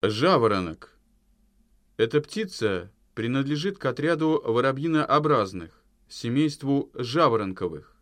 Жаворонок. Эта птица принадлежит к отряду воробьинообразных, семейству жаворонковых.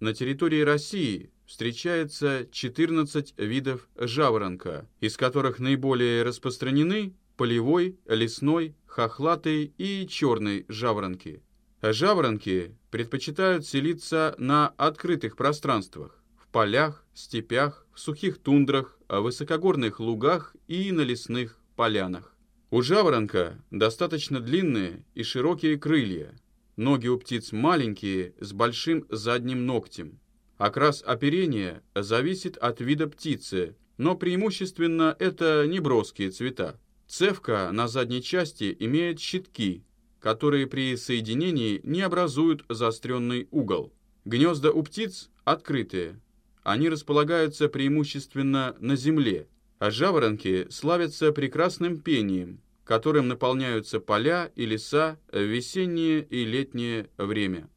На территории России встречается 14 видов жаворонка, из которых наиболее распространены полевой, лесной, хохлатый и черный жаворонки. Жаворонки предпочитают селиться на открытых пространствах, полях, степях, в сухих тундрах, высокогорных лугах и на лесных полянах. У жаворонка достаточно длинные и широкие крылья. Ноги у птиц маленькие, с большим задним ногтем. Окрас оперения зависит от вида птицы, но преимущественно это неброские цвета. Цевка на задней части имеет щитки, которые при соединении не образуют заостренный угол. Гнезда у птиц открытые, они располагаются преимущественно на земле, а жаворонки славятся прекрасным пением, которым наполняются поля и леса в весеннее и летнее время.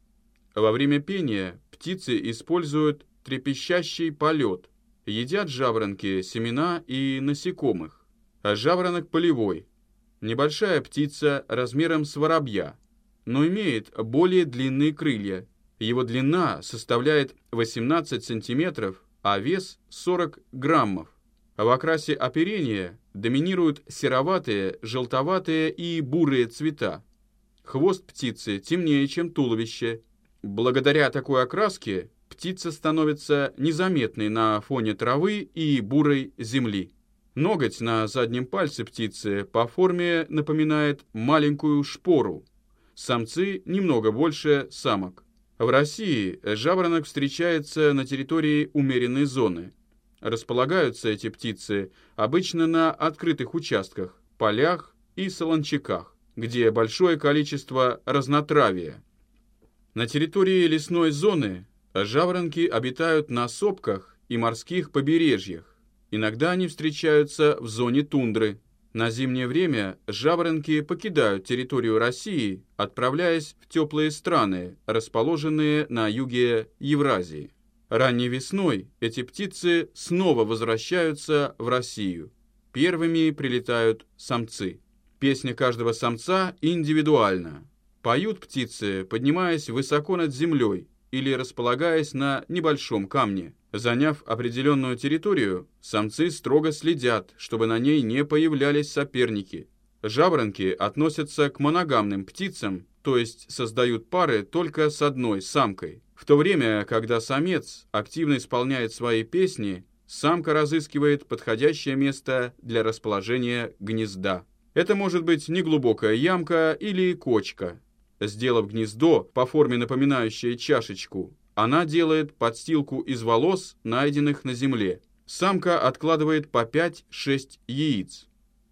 Во время пения птицы используют трепещащий полет, едят жаворонки семена и насекомых. А жаворонок полевой – небольшая птица размером с воробья, но имеет более длинные крылья его длина составляет 18 сантиметров, а вес 40 граммов. В окрасе оперения доминируют сероватые, желтоватые и бурые цвета. Хвост птицы темнее, чем туловище. Благодаря такой окраске птица становится незаметной на фоне травы и бурой земли. Ноготь на заднем пальце птицы по форме напоминает маленькую шпору. Самцы немного больше самок. В России жаворонок встречается на территории умеренной зоны. Располагаются эти птицы обычно на открытых участках, полях и солончаках, где большое количество разнотравия. На территории лесной зоны жаворонки обитают на сопках и морских побережьях. Иногда они встречаются в зоне тундры, на зимнее время жаворонки покидают территорию России, отправляясь в теплые страны, расположенные на юге Евразии. Ранней весной эти птицы снова возвращаются в Россию. Первыми прилетают самцы. Песня каждого самца индивидуальна. Поют птицы, поднимаясь высоко над землей или располагаясь на небольшом камне. Заняв определенную территорию, самцы строго следят, чтобы на ней не появлялись соперники. Жаворонки относятся к моногамным птицам, то есть создают пары только с одной самкой. В то время, когда самец активно исполняет свои песни, самка разыскивает подходящее место для расположения гнезда. Это может быть неглубокая ямка или кочка. Сделав гнездо по форме напоминающее чашечку, она делает подстилку из волос, найденных на земле. Самка откладывает по 5-6 яиц.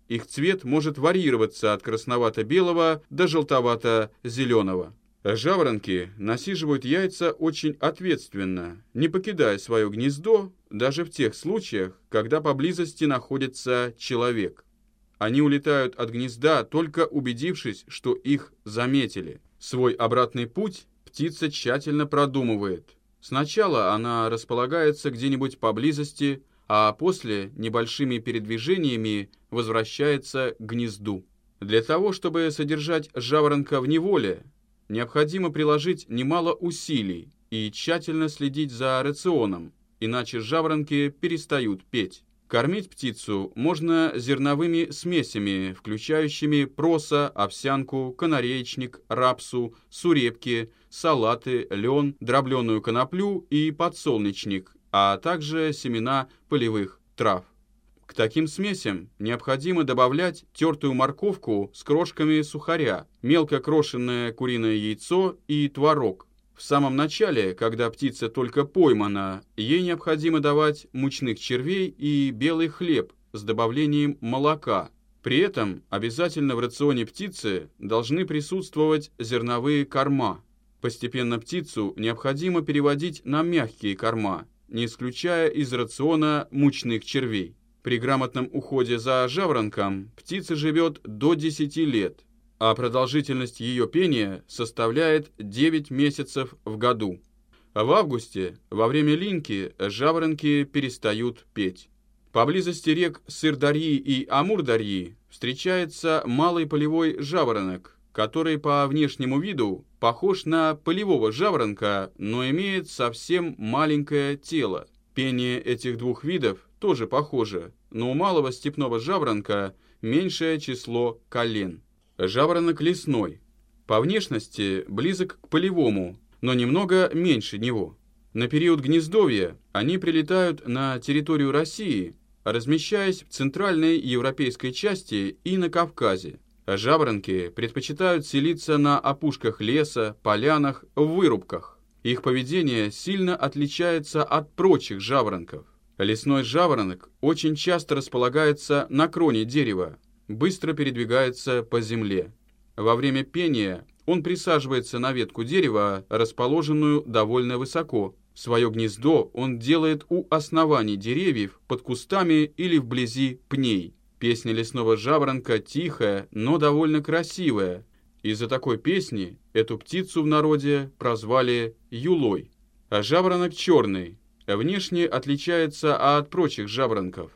Их цвет может варьироваться от красновато-белого до желтовато-зеленого. Жаворонки насиживают яйца очень ответственно, не покидая свое гнездо, даже в тех случаях, когда поблизости находится человек. Они улетают от гнезда, только убедившись, что их заметили. Свой обратный путь птица тщательно продумывает. Сначала она располагается где-нибудь поблизости, а после небольшими передвижениями возвращается к гнезду. Для того, чтобы содержать жаворонка в неволе, необходимо приложить немало усилий и тщательно следить за рационом, иначе жаворонки перестают петь. Кормить птицу можно зерновыми смесями, включающими проса, овсянку, канареечник, рапсу, сурепки, салаты, лен, дробленую коноплю и подсолнечник, а также семена полевых трав. К таким смесям необходимо добавлять тертую морковку с крошками сухаря, мелко крошенное куриное яйцо и творог. В самом начале, когда птица только поймана, ей необходимо давать мучных червей и белый хлеб с добавлением молока. При этом обязательно в рационе птицы должны присутствовать зерновые корма. Постепенно птицу необходимо переводить на мягкие корма, не исключая из рациона мучных червей. При грамотном уходе за жаворонком птица живет до 10 лет – а продолжительность ее пения составляет 9 месяцев в году. В августе, во время линьки, жаворонки перестают петь. Поблизости рек Сырдарьи и Амурдарьи встречается малый полевой жаворонок, который по внешнему виду похож на полевого жаворонка, но имеет совсем маленькое тело. Пение этих двух видов тоже похоже, но у малого степного жаворонка меньшее число колен. Жаворонок лесной. По внешности близок к полевому, но немного меньше него. На период гнездовья они прилетают на территорию России размещаясь в центральной европейской части и на Кавказе. Жаворонки предпочитают селиться на опушках леса, полянах, в вырубках. Их поведение сильно отличается от прочих жаворонков. Лесной жаворонок очень часто располагается на кроне дерева, быстро передвигается по земле. Во время пения он присаживается на ветку дерева, расположенную довольно высоко, Свое гнездо он делает у оснований деревьев, под кустами или вблизи пней. Песня лесного жаворонка тихая, но довольно красивая. Из-за такой песни эту птицу в народе прозвали юлой. А жаворонок черный, внешне отличается от прочих жаворонков.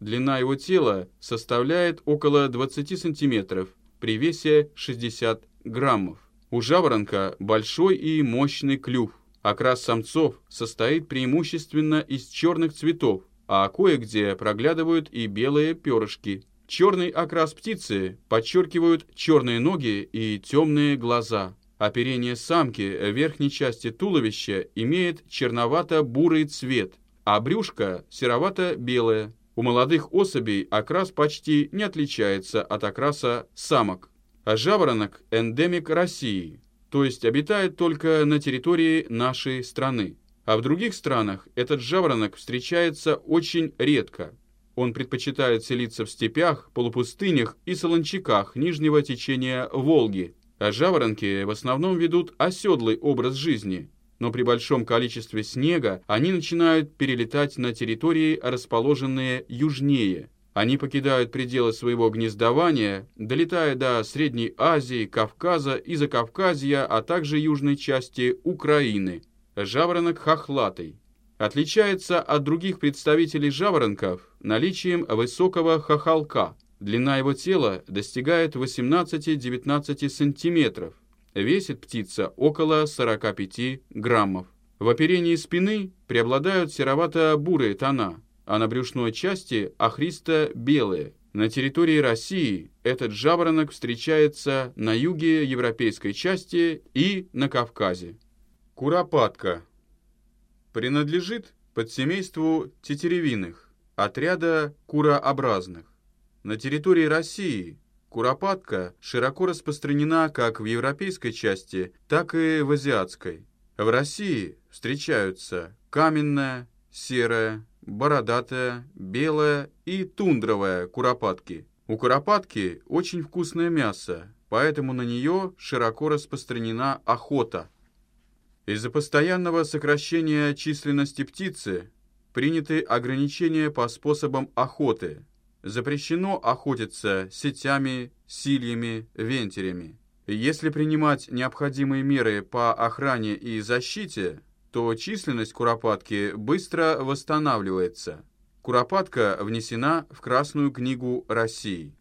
Длина его тела составляет около 20 сантиметров при весе 60 граммов. У жаворонка большой и мощный клюв. Окрас самцов состоит преимущественно из черных цветов, а кое-где проглядывают и белые перышки. Черный окрас птицы подчеркивают черные ноги и темные глаза. Оперение самки в верхней части туловища имеет черновато-бурый цвет, а брюшко серовато-белое. У молодых особей окрас почти не отличается от окраса самок. А жаворонок – эндемик России – то есть обитает только на территории нашей страны. А в других странах этот жаворонок встречается очень редко. Он предпочитает селиться в степях, полупустынях и солончаках нижнего течения Волги. А жаворонки в основном ведут оседлый образ жизни. Но при большом количестве снега они начинают перелетать на территории, расположенные южнее – они покидают пределы своего гнездования, долетая до Средней Азии, Кавказа и Закавказья, а также южной части Украины. Жаворонок хохлатый. Отличается от других представителей жаворонков наличием высокого хохолка. Длина его тела достигает 18-19 сантиметров. Весит птица около 45 граммов. В оперении спины преобладают серовато-бурые тона – а на брюшной части охристо-белые. На территории России этот жаворонок встречается на юге европейской части и на Кавказе. Куропатка. Принадлежит подсемейству тетеревиных, отряда курообразных. На территории России куропатка широко распространена как в европейской части, так и в азиатской. В России встречаются каменная, серая, бородатая, белая и тундровая куропатки. У куропатки очень вкусное мясо, поэтому на нее широко распространена охота. Из-за постоянного сокращения численности птицы приняты ограничения по способам охоты. Запрещено охотиться сетями, сильями, вентерями. Если принимать необходимые меры по охране и защите, то численность куропатки быстро восстанавливается. Куропатка внесена в Красную книгу России.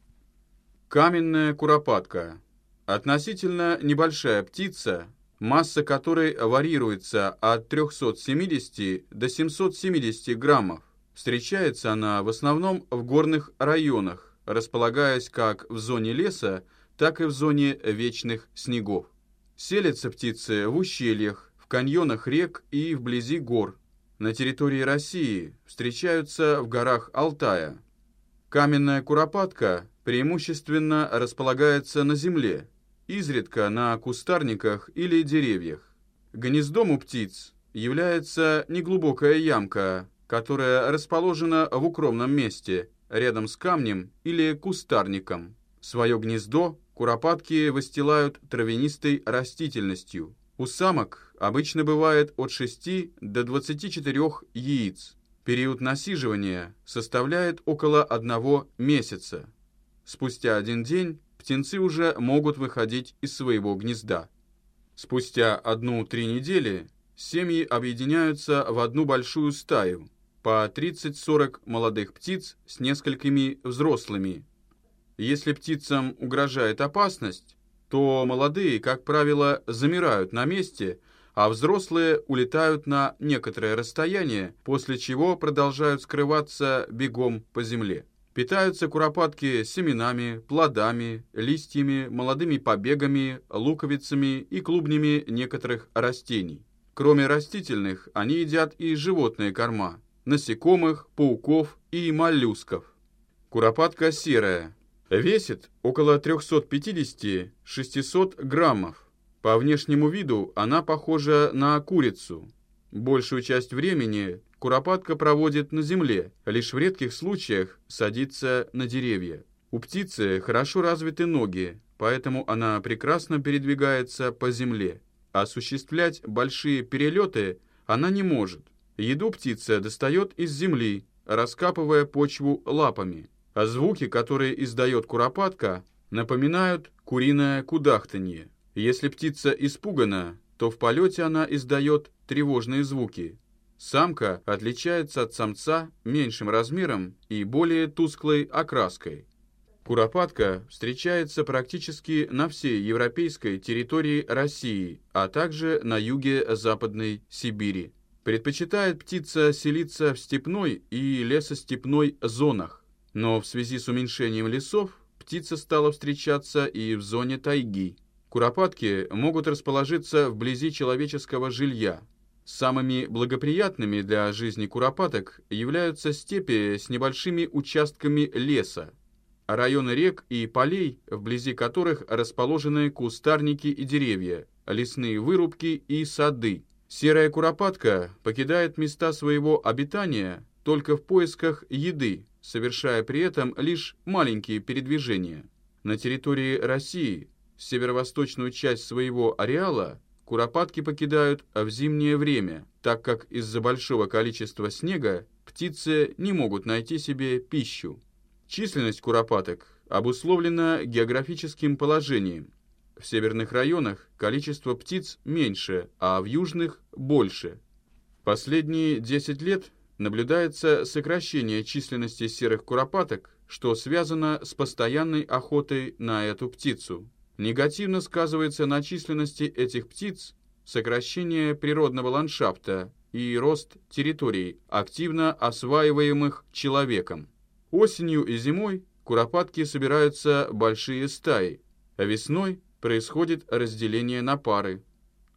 Каменная куропатка. Относительно небольшая птица, масса которой варьируется от 370 до 770 граммов. Встречается она в основном в горных районах, располагаясь как в зоне леса, так и в зоне вечных снегов. Селятся птицы в ущельях, каньонах рек и вблизи гор. На территории России встречаются в горах Алтая. Каменная куропатка преимущественно располагается на земле, изредка на кустарниках или деревьях. Гнездом у птиц является неглубокая ямка, которая расположена в укромном месте, рядом с камнем или кустарником. Свое гнездо куропатки выстилают травянистой растительностью. У самок обычно бывает от 6 до 24 яиц. Период насиживания составляет около одного месяца. Спустя один день птенцы уже могут выходить из своего гнезда. Спустя одну-три недели семьи объединяются в одну большую стаю. По 30-40 молодых птиц с несколькими взрослыми. Если птицам угрожает опасность, то молодые, как правило, замирают на месте, а взрослые улетают на некоторое расстояние, после чего продолжают скрываться бегом по земле. Питаются куропатки семенами, плодами, листьями, молодыми побегами, луковицами и клубнями некоторых растений. Кроме растительных, они едят и животные корма – насекомых, пауков и моллюсков. Куропатка серая. Весит около 350-600 граммов. По внешнему виду она похожа на курицу. Большую часть времени Куропатка проводит на земле, лишь в редких случаях садится на деревья. У птицы хорошо развиты ноги, поэтому она прекрасно передвигается по земле. Осуществлять большие перелеты она не может. Еду птица достает из земли, раскапывая почву лапами. А звуки, которые издает куропатка, напоминают куриное кудахтанье. Если птица испугана, то в полете она издает тревожные звуки. Самка отличается от самца меньшим размером и более тусклой окраской. Куропатка встречается практически на всей европейской территории России, а также на юге Западной Сибири. Предпочитает птица селиться в степной и лесостепной зонах, но в связи с уменьшением лесов птица стала встречаться и в зоне тайги. Куропатки могут расположиться вблизи человеческого жилья, Самыми благоприятными для жизни куропаток являются степи с небольшими участками леса, районы рек и полей, вблизи которых расположены кустарники и деревья, лесные вырубки и сады. Серая куропатка покидает места своего обитания только в поисках еды, совершая при этом лишь маленькие передвижения. На территории России северо-восточную часть своего ареала Куропатки покидают в зимнее время, так как из-за большого количества снега птицы не могут найти себе пищу. Численность куропаток обусловлена географическим положением. В северных районах количество птиц меньше, а в южных – больше. Последние 10 лет наблюдается сокращение численности серых куропаток, что связано с постоянной охотой на эту птицу. Негативно сказывается на численности этих птиц сокращение природного ландшафта и рост территорий, активно осваиваемых человеком. Осенью и зимой куропатки собираются большие стаи, а весной происходит разделение на пары.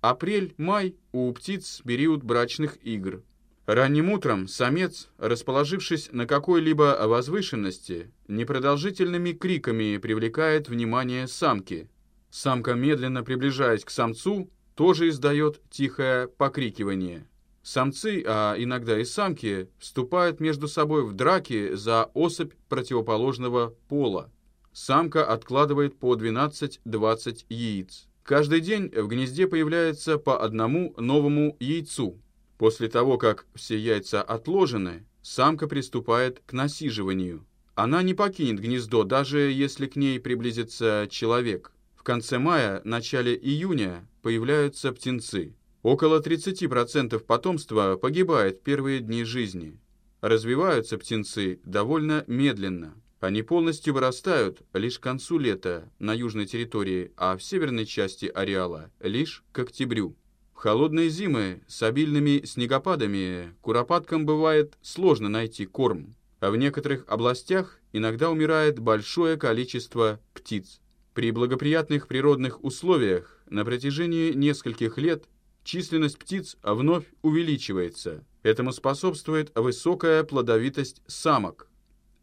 Апрель-май у птиц период брачных игр. Ранним утром самец, расположившись на какой-либо возвышенности, непродолжительными криками привлекает внимание самки. Самка, медленно приближаясь к самцу, тоже издает тихое покрикивание. Самцы, а иногда и самки, вступают между собой в драки за особь противоположного пола. Самка откладывает по 12-20 яиц. Каждый день в гнезде появляется по одному новому яйцу. После того, как все яйца отложены, самка приступает к насиживанию. Она не покинет гнездо, даже если к ней приблизится человек. В конце мая, начале июня появляются птенцы. Около 30% потомства погибает в первые дни жизни. Развиваются птенцы довольно медленно. Они полностью вырастают лишь к концу лета на южной территории, а в северной части ареала лишь к октябрю. В холодные зимы с обильными снегопадами куропаткам бывает сложно найти корм, а в некоторых областях иногда умирает большое количество птиц. При благоприятных природных условиях на протяжении нескольких лет численность птиц вновь увеличивается. Этому способствует высокая плодовитость самок.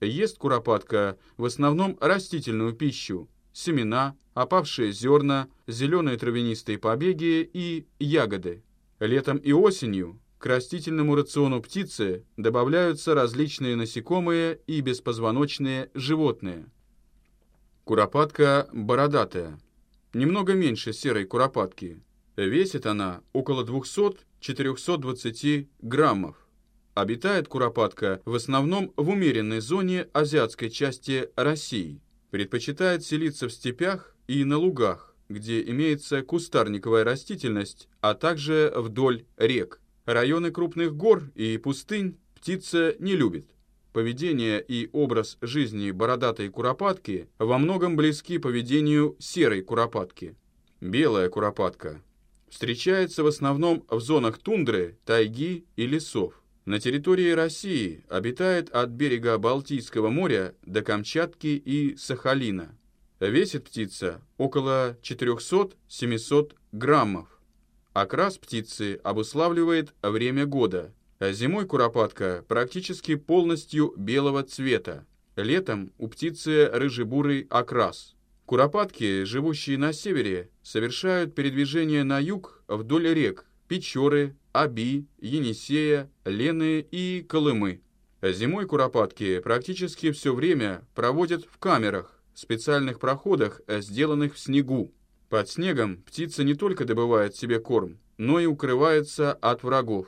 Ест куропатка в основном растительную пищу, семена, опавшие зерна, зеленые травянистые побеги и ягоды. Летом и осенью к растительному рациону птицы добавляются различные насекомые и беспозвоночные животные. Куропатка бородатая. Немного меньше серой куропатки. Весит она около 200-420 граммов. Обитает куропатка в основном в умеренной зоне азиатской части России. Предпочитает селиться в степях и на лугах, где имеется кустарниковая растительность, а также вдоль рек. Районы крупных гор и пустынь птица не любит. Поведение и образ жизни бородатой куропатки во многом близки поведению серой куропатки. Белая куропатка встречается в основном в зонах тундры, тайги и лесов. На территории России обитает от берега Балтийского моря до Камчатки и Сахалина. Весит птица около 400-700 граммов. Окрас птицы обуславливает время года. Зимой куропатка практически полностью белого цвета. Летом у птицы рыжебурый окрас. Куропатки, живущие на севере, совершают передвижение на юг вдоль рек Печоры, Аби, Енисея, Лены и Колымы. Зимой куропатки практически все время проводят в камерах, специальных проходах, сделанных в снегу. Под снегом птица не только добывает себе корм, но и укрывается от врагов.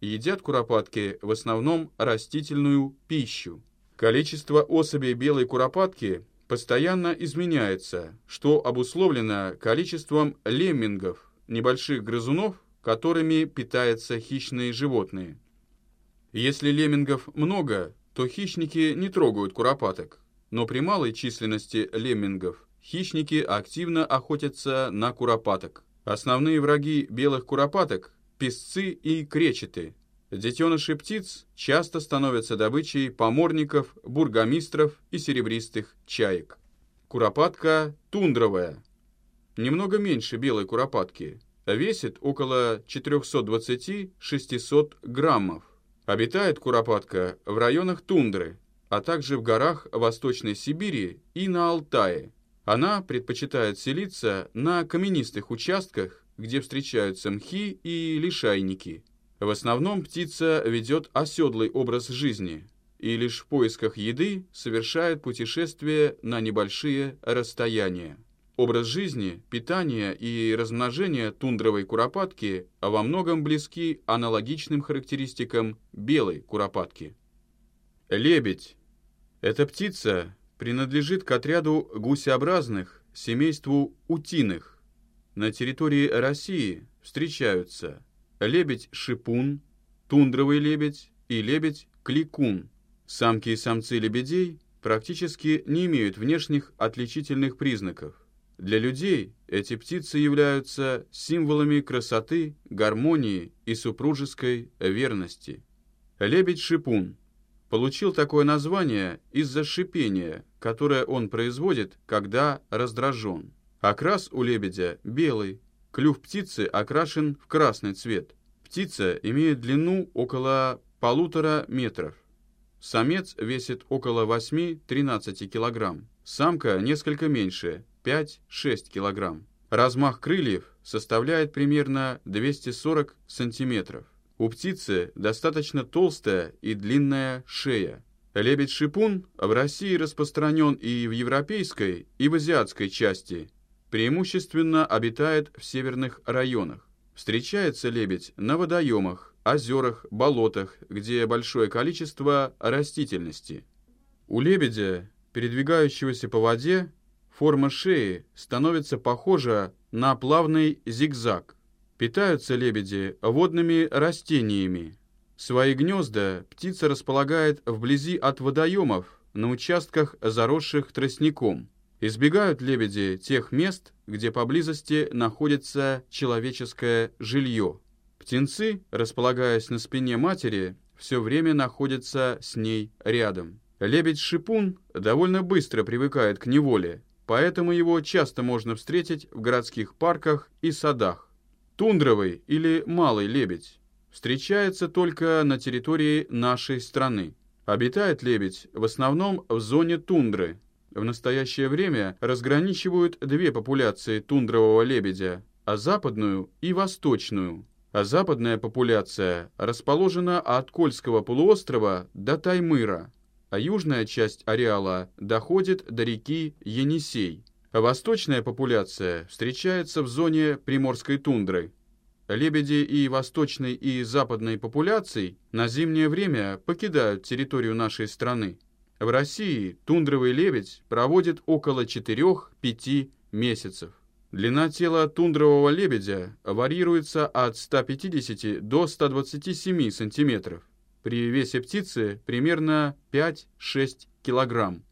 Едят куропатки в основном растительную пищу. Количество особей белой куропатки постоянно изменяется, что обусловлено количеством леммингов, небольших грызунов, которыми питаются хищные животные. Если леммингов много, то хищники не трогают куропаток, но при малой численности леммингов хищники активно охотятся на куропаток. Основные враги белых куропаток – песцы и кречеты – Детеныши птиц часто становятся добычей поморников, бургомистров и серебристых чаек. Куропатка тундровая. Немного меньше белой куропатки. Весит около 420-600 граммов. Обитает куропатка в районах тундры, а также в горах Восточной Сибири и на Алтае. Она предпочитает селиться на каменистых участках, где встречаются мхи и лишайники – в основном птица ведет оседлый образ жизни и лишь в поисках еды совершает путешествия на небольшие расстояния. Образ жизни, питание и размножение тундровой куропатки во многом близки аналогичным характеристикам белой куропатки. Лебедь. Эта птица принадлежит к отряду гусеобразных, семейству утиных. На территории России встречаются лебедь-шипун, тундровый лебедь и лебедь-кликун. Самки и самцы лебедей практически не имеют внешних отличительных признаков. Для людей эти птицы являются символами красоты, гармонии и супружеской верности. Лебедь-шипун получил такое название из-за шипения, которое он производит, когда раздражен. Окрас у лебедя белый, Клюв птицы окрашен в красный цвет. Птица имеет длину около полутора метров. Самец весит около 8-13 килограмм. Самка несколько меньше, 5-6 килограмм. Размах крыльев составляет примерно 240 сантиметров. У птицы достаточно толстая и длинная шея. Лебедь-шипун в России распространен и в европейской, и в азиатской части преимущественно обитает в северных районах. Встречается лебедь на водоемах, озерах, болотах, где большое количество растительности. У лебедя, передвигающегося по воде, форма шеи становится похожа на плавный зигзаг. Питаются лебеди водными растениями. Свои гнезда птица располагает вблизи от водоемов, на участках, заросших тростником. Избегают лебеди тех мест, где поблизости находится человеческое жилье. Птенцы, располагаясь на спине матери, все время находятся с ней рядом. Лебедь-шипун довольно быстро привыкает к неволе, поэтому его часто можно встретить в городских парках и садах. Тундровый или малый лебедь встречается только на территории нашей страны. Обитает лебедь в основном в зоне тундры, в настоящее время разграничивают две популяции тундрового лебедя, а западную и восточную. А западная популяция расположена от Кольского полуострова до Таймыра, а южная часть ареала доходит до реки Енисей. Восточная популяция встречается в зоне приморской тундры. Лебеди и восточной и западной популяций на зимнее время покидают территорию нашей страны. В России тундровый лебедь проводит около 4-5 месяцев. Длина тела тундрового лебедя варьируется от 150 до 127 сантиметров. При весе птицы примерно 5-6 килограмм.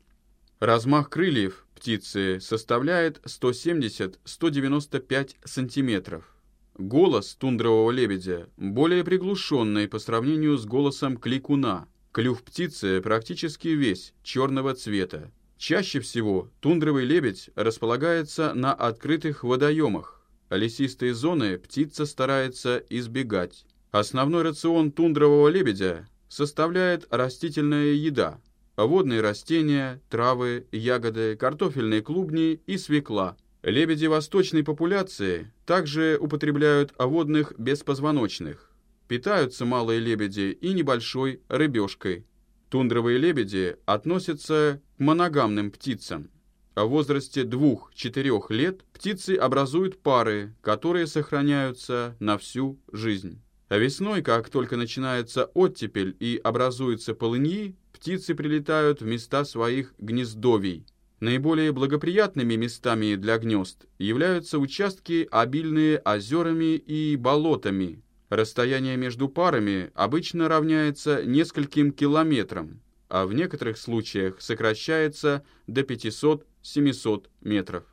Размах крыльев птицы составляет 170-195 сантиметров. Голос тундрового лебедя более приглушенный по сравнению с голосом кликуна. Клюв птицы практически весь черного цвета. Чаще всего тундровый лебедь располагается на открытых водоемах. Лесистые зоны птица старается избегать. Основной рацион тундрового лебедя составляет растительная еда, водные растения, травы, ягоды, картофельные клубни и свекла – Лебеди восточной популяции также употребляют водных беспозвоночных. Питаются малые лебеди и небольшой рыбешкой. Тундровые лебеди относятся к моногамным птицам. В возрасте 2-4 лет птицы образуют пары, которые сохраняются на всю жизнь. А весной, как только начинается оттепель и образуются полыньи, птицы прилетают в места своих гнездовий – Наиболее благоприятными местами для гнезд являются участки, обильные озерами и болотами. Расстояние между парами обычно равняется нескольким километрам, а в некоторых случаях сокращается до 500-700 метров.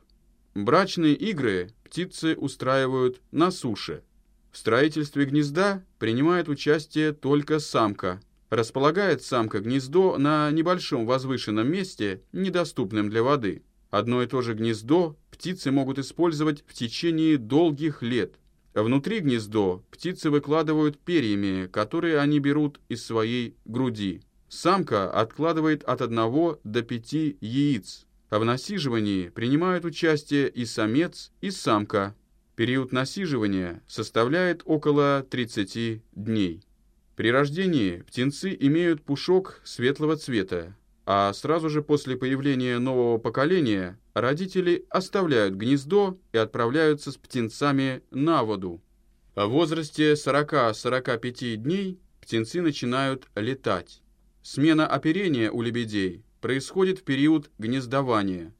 Брачные игры птицы устраивают на суше. В строительстве гнезда принимает участие только самка – Располагает самка гнездо на небольшом возвышенном месте, недоступном для воды. Одно и то же гнездо птицы могут использовать в течение долгих лет. Внутри гнездо птицы выкладывают перьями, которые они берут из своей груди. Самка откладывает от одного до пяти яиц. В насиживании принимают участие и самец, и самка. Период насиживания составляет около 30 дней. При рождении птенцы имеют пушок светлого цвета, а сразу же после появления нового поколения родители оставляют гнездо и отправляются с птенцами на воду. В возрасте 40-45 дней птенцы начинают летать. Смена оперения у лебедей происходит в период гнездования.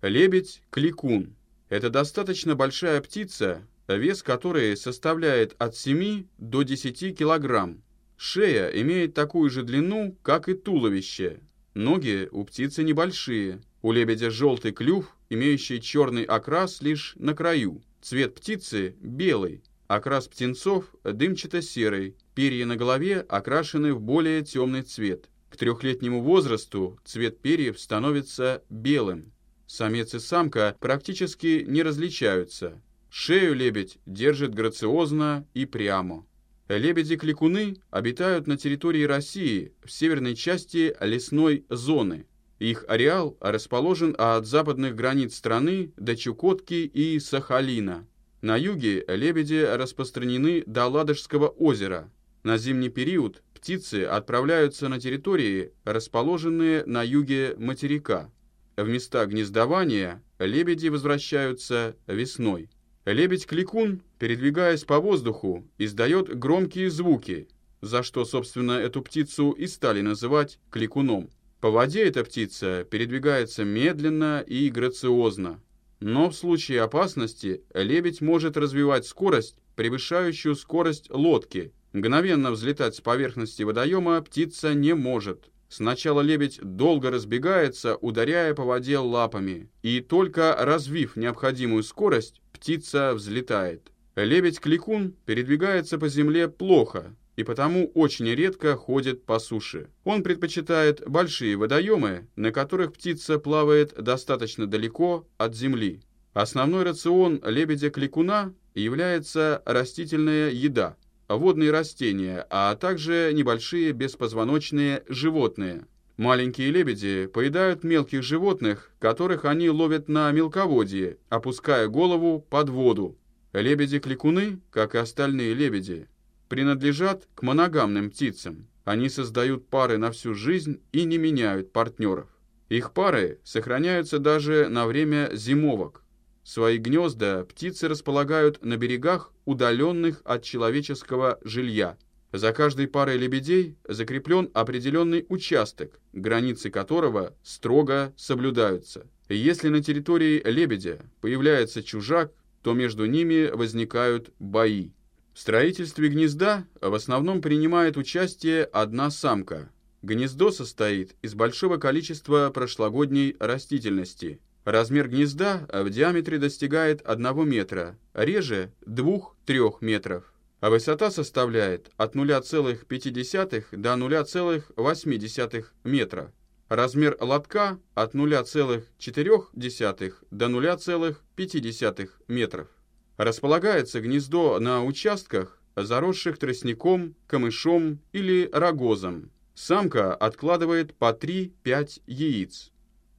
Лебедь – кликун. Это достаточно большая птица, вес которой составляет от 7 до 10 килограмм. Шея имеет такую же длину, как и туловище. Ноги у птицы небольшие. У лебедя желтый клюв, имеющий черный окрас лишь на краю. Цвет птицы белый. Окрас птенцов дымчато-серый. Перья на голове окрашены в более темный цвет. К трехлетнему возрасту цвет перьев становится белым. Самец и самка практически не различаются. Шею лебедь держит грациозно и прямо. Лебеди-кликуны обитают на территории России в северной части лесной зоны. Их ареал расположен от западных границ страны до Чукотки и Сахалина. На юге лебеди распространены до Ладожского озера. На зимний период птицы отправляются на территории, расположенные на юге материка. В места гнездования лебеди возвращаются весной. Лебедь-кликун, передвигаясь по воздуху, издает громкие звуки, за что, собственно, эту птицу и стали называть кликуном. По воде эта птица передвигается медленно и грациозно. Но в случае опасности лебедь может развивать скорость, превышающую скорость лодки. Мгновенно взлетать с поверхности водоема птица не может. Сначала лебедь долго разбегается, ударяя по воде лапами, и только развив необходимую скорость, птица взлетает. Лебедь-кликун передвигается по земле плохо и потому очень редко ходит по суше. Он предпочитает большие водоемы, на которых птица плавает достаточно далеко от земли. Основной рацион лебедя-кликуна является растительная еда, водные растения, а также небольшие беспозвоночные животные. Маленькие лебеди поедают мелких животных, которых они ловят на мелководье, опуская голову под воду. Лебеди-кликуны, как и остальные лебеди, принадлежат к моногамным птицам. Они создают пары на всю жизнь и не меняют партнеров. Их пары сохраняются даже на время зимовок. Свои гнезда птицы располагают на берегах, удаленных от человеческого жилья – за каждой парой лебедей закреплен определенный участок, границы которого строго соблюдаются. Если на территории лебедя появляется чужак, то между ними возникают бои. В строительстве гнезда в основном принимает участие одна самка. Гнездо состоит из большого количества прошлогодней растительности. Размер гнезда в диаметре достигает 1 метра, реже 2-3 метров а высота составляет от 0,5 до 0,8 метра. Размер лотка от 0,4 до 0,5 метров. Располагается гнездо на участках, заросших тростником, камышом или рогозом. Самка откладывает по 3-5 яиц.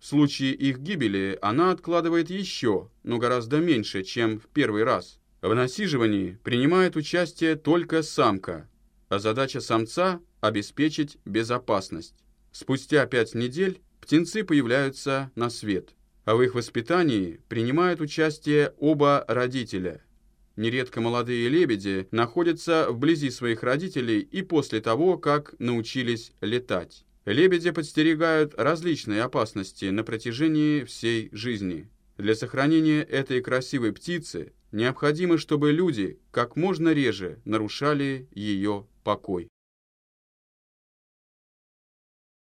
В случае их гибели она откладывает еще, но гораздо меньше, чем в первый раз. В насиживании принимает участие только самка, а задача самца – обеспечить безопасность. Спустя пять недель птенцы появляются на свет, а в их воспитании принимают участие оба родителя. Нередко молодые лебеди находятся вблизи своих родителей и после того, как научились летать. Лебеди подстерегают различные опасности на протяжении всей жизни. Для сохранения этой красивой птицы Необходимо, чтобы люди как можно реже нарушали ее покой.